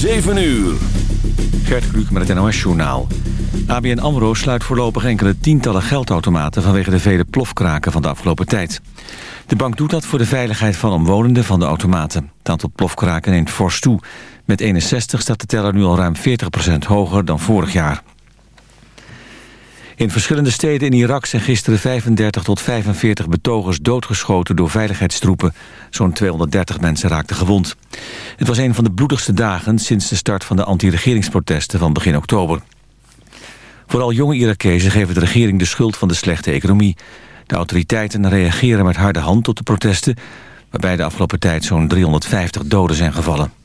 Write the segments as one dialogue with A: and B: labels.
A: 7 uur. Gert Kluk met het NOS-journaal. ABN AMRO sluit voorlopig enkele tientallen geldautomaten... vanwege de vele plofkraken van de afgelopen tijd. De bank doet dat voor de veiligheid van omwonenden van de automaten. Het aantal plofkraken neemt fors toe. Met 61 staat de teller nu al ruim 40% hoger dan vorig jaar. In verschillende steden in Irak zijn gisteren 35 tot 45 betogers doodgeschoten door veiligheidstroepen. Zo'n 230 mensen raakten gewond. Het was een van de bloedigste dagen sinds de start van de anti-regeringsprotesten van begin oktober. Vooral jonge Irakezen geven de regering de schuld van de slechte economie. De autoriteiten reageren met harde hand op de protesten... waarbij de afgelopen tijd zo'n 350 doden zijn gevallen.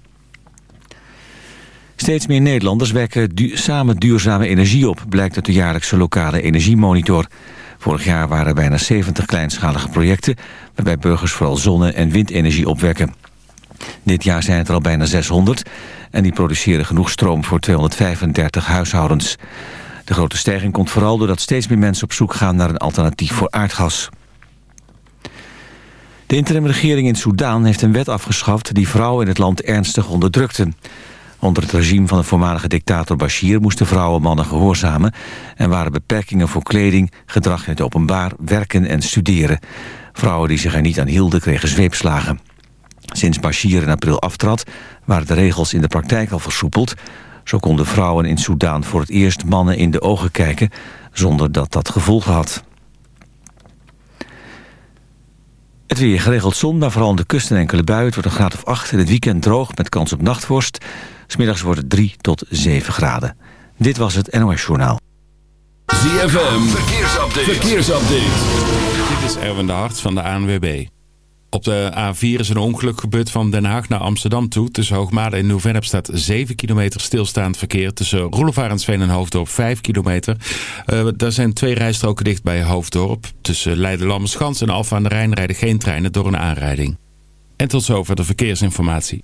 A: Steeds meer Nederlanders wekken samen duurzame energie op... blijkt uit de jaarlijkse lokale energiemonitor. Vorig jaar waren er bijna 70 kleinschalige projecten... waarbij burgers vooral zonne- en windenergie opwekken. Dit jaar zijn het er al bijna 600... en die produceren genoeg stroom voor 235 huishoudens. De grote stijging komt vooral doordat steeds meer mensen op zoek gaan... naar een alternatief voor aardgas. De interimregering in Soedan heeft een wet afgeschaft... die vrouwen in het land ernstig onderdrukte. Onder het regime van de voormalige dictator Bashir moesten vrouwen mannen gehoorzamen en waren beperkingen voor kleding, gedrag in het openbaar, werken en studeren. Vrouwen die zich er niet aan hielden kregen zweepslagen. Sinds Bashir in april aftrad waren de regels in de praktijk al versoepeld. Zo konden vrouwen in Soedan voor het eerst mannen in de ogen kijken zonder dat dat gevolgen had. Het weer geregeld zon, maar vooral aan de kust en enkele buien. Het wordt een graad of 8 in het weekend droog met kans op nachtvorst. Smiddags wordt het 3 tot 7 graden. Dit was het NOS Journaal.
B: ZFM, verkeersupdate. verkeersupdate.
C: Dit is Erwin de Hart van de ANWB. Op de A4 is een ongeluk gebeurd van Den Haag naar Amsterdam toe. Tussen Hoogmade en Nieuw-Vennep staat 7 kilometer stilstaand verkeer. Tussen Roelevarensveen en Hoofddorp 5 kilometer. Uh, daar zijn twee rijstroken dicht bij Hoofddorp. Tussen Leiden-Lammerschans en Alfa aan de Rijn rijden geen treinen door een aanrijding. En tot zover de verkeersinformatie.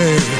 D: yeah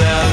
E: without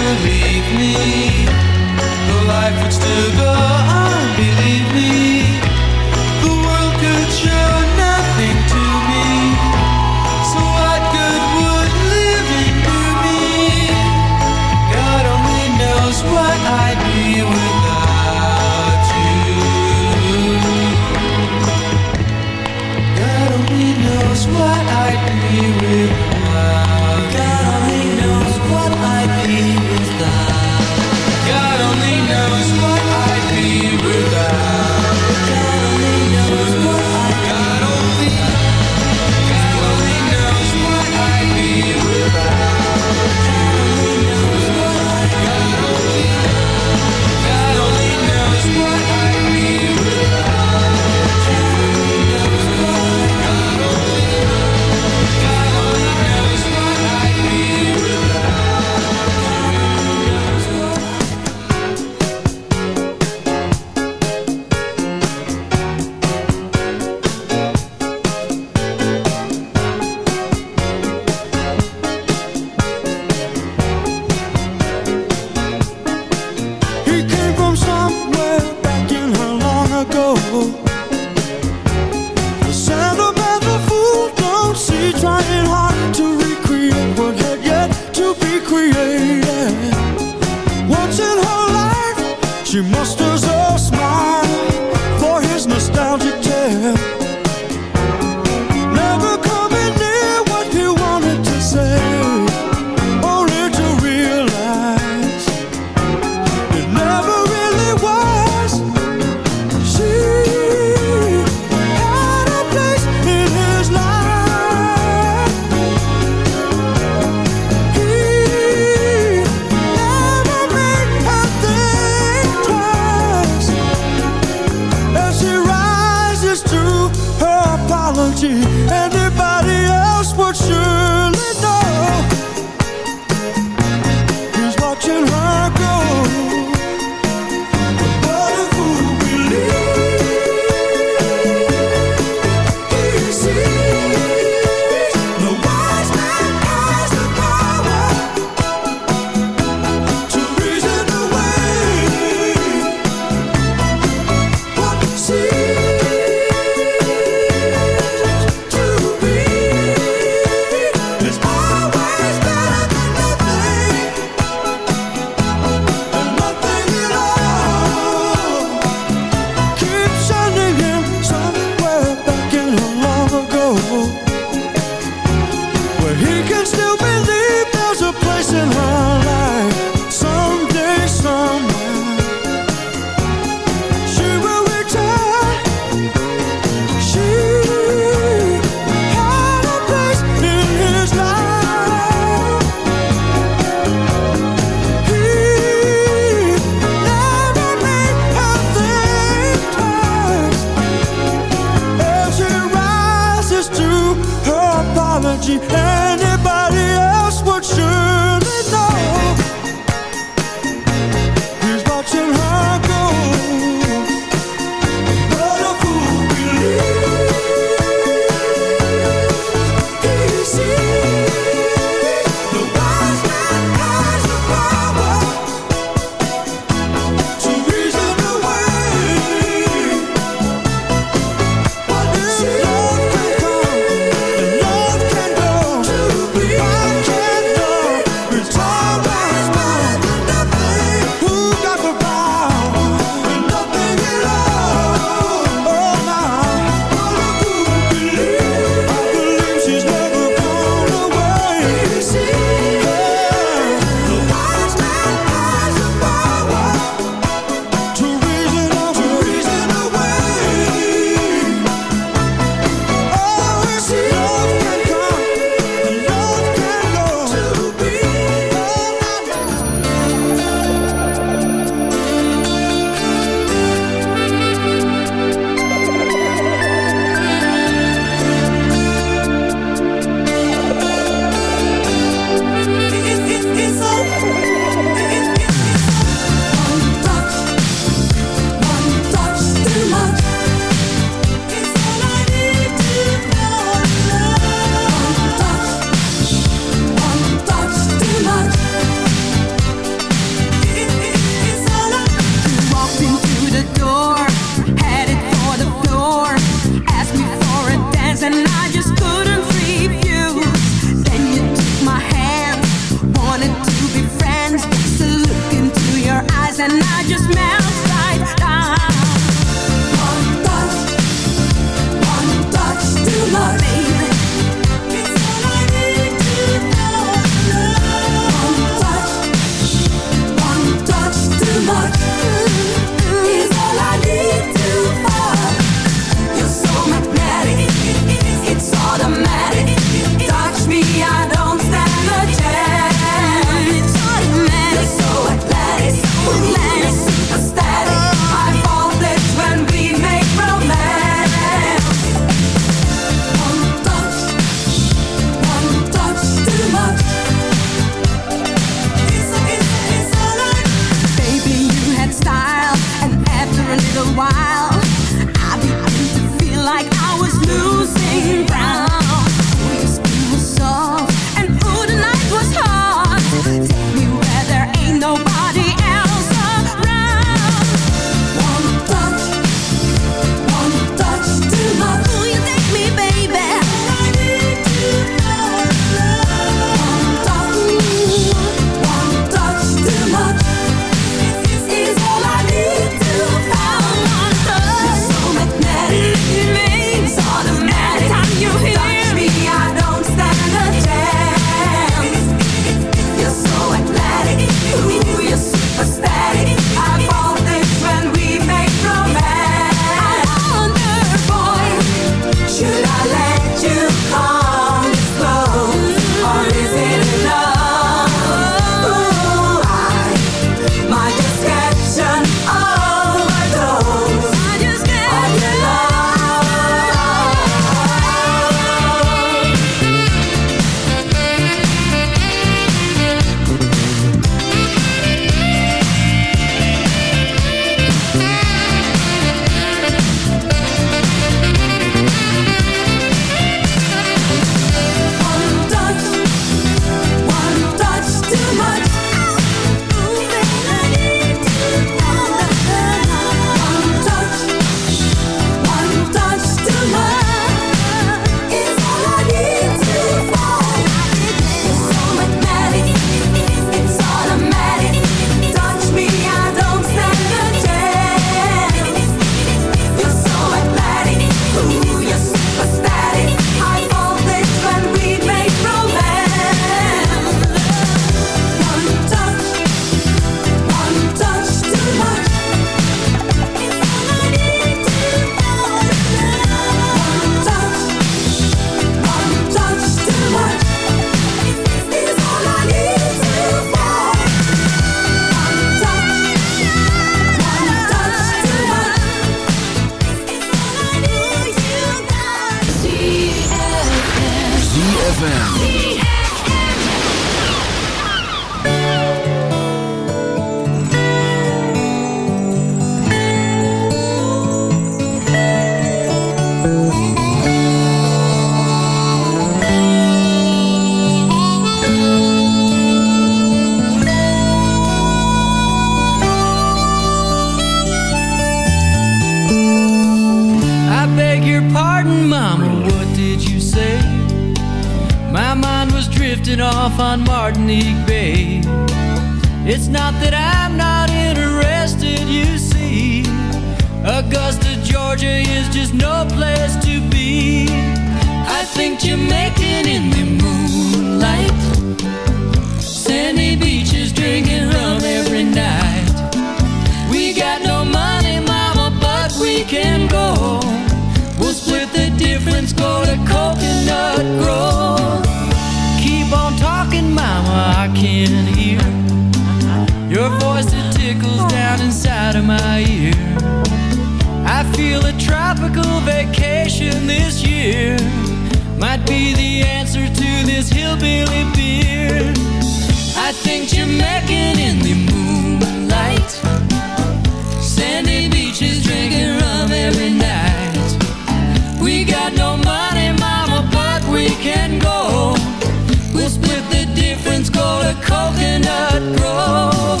E: coconut grove.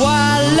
E: While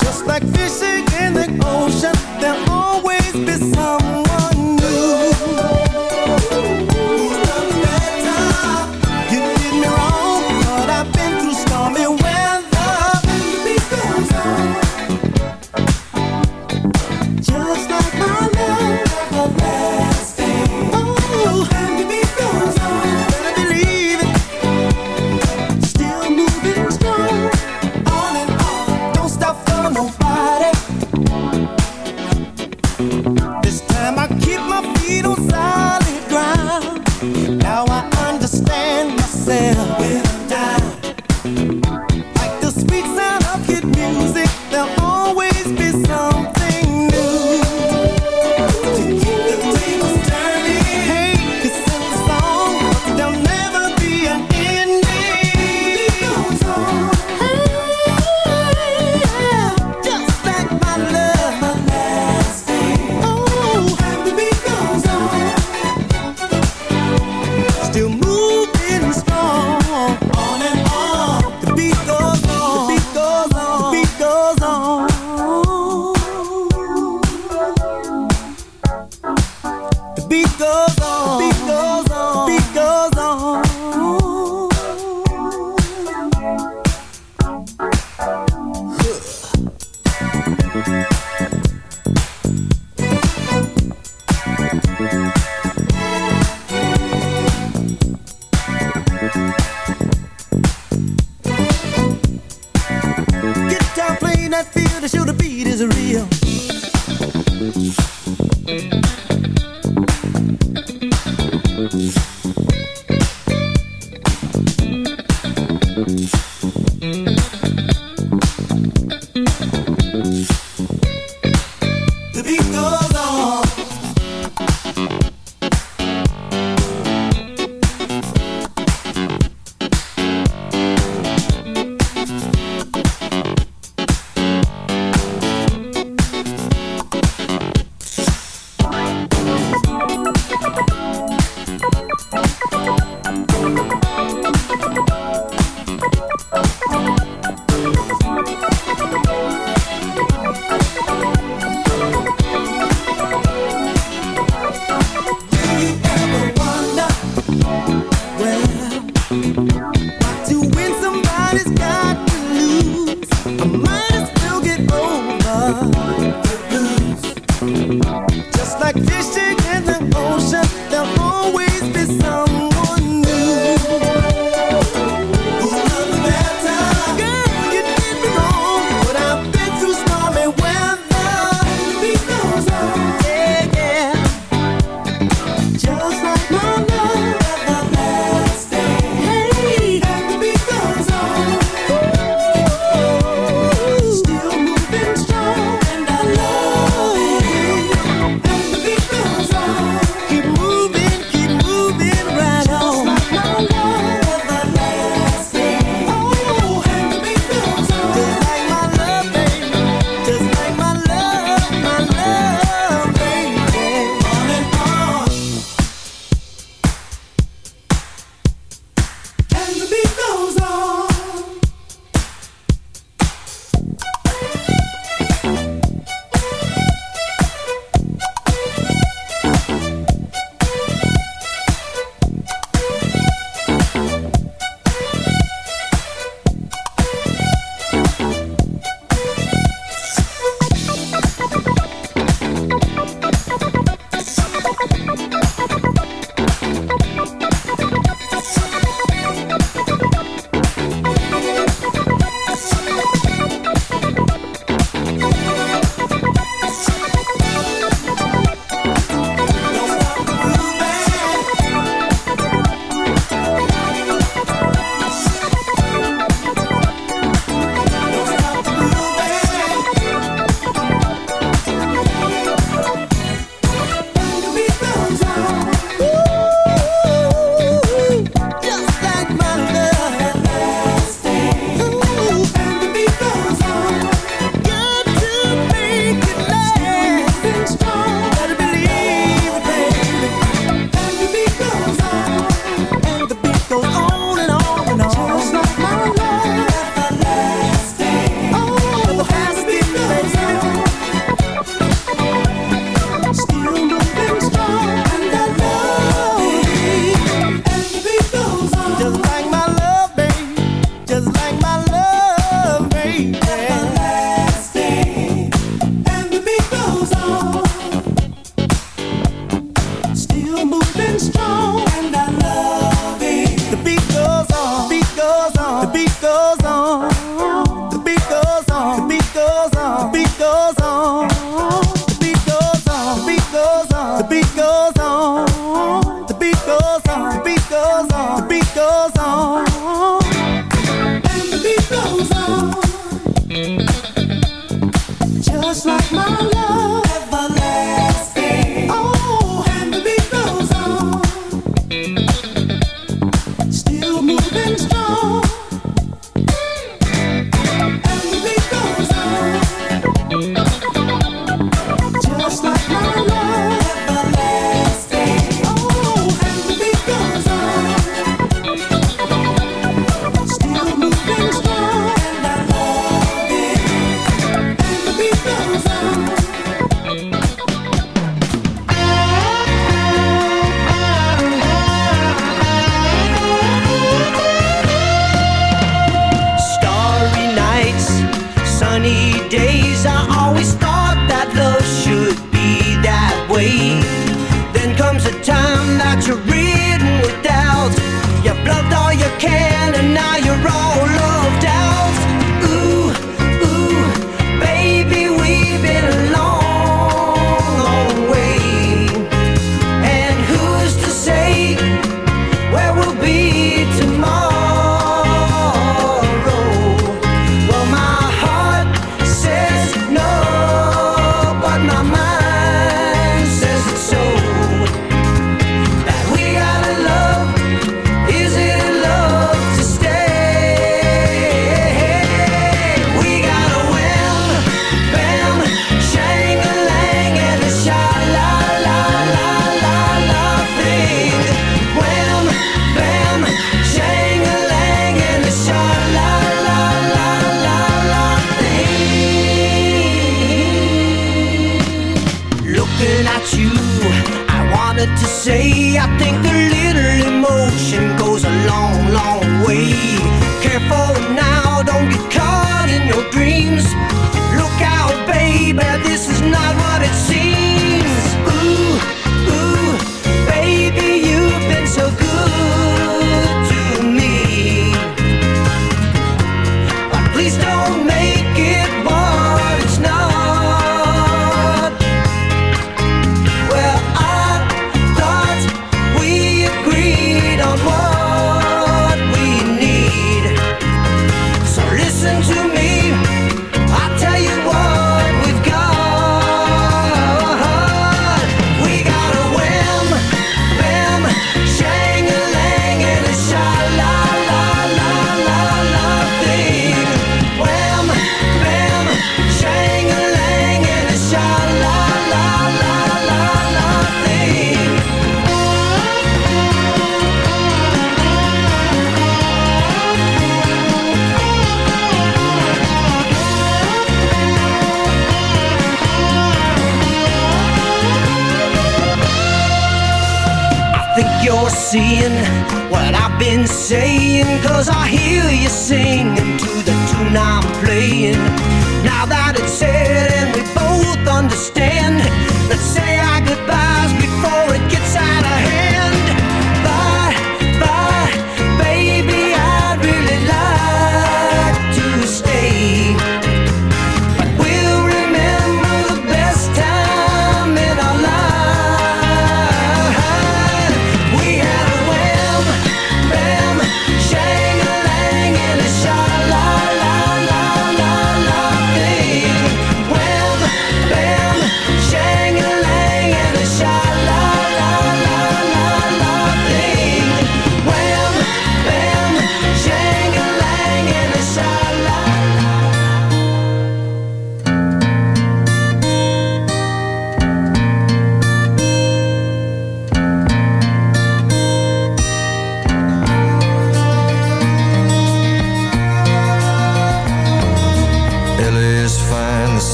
F: Just like fishing in the ocean,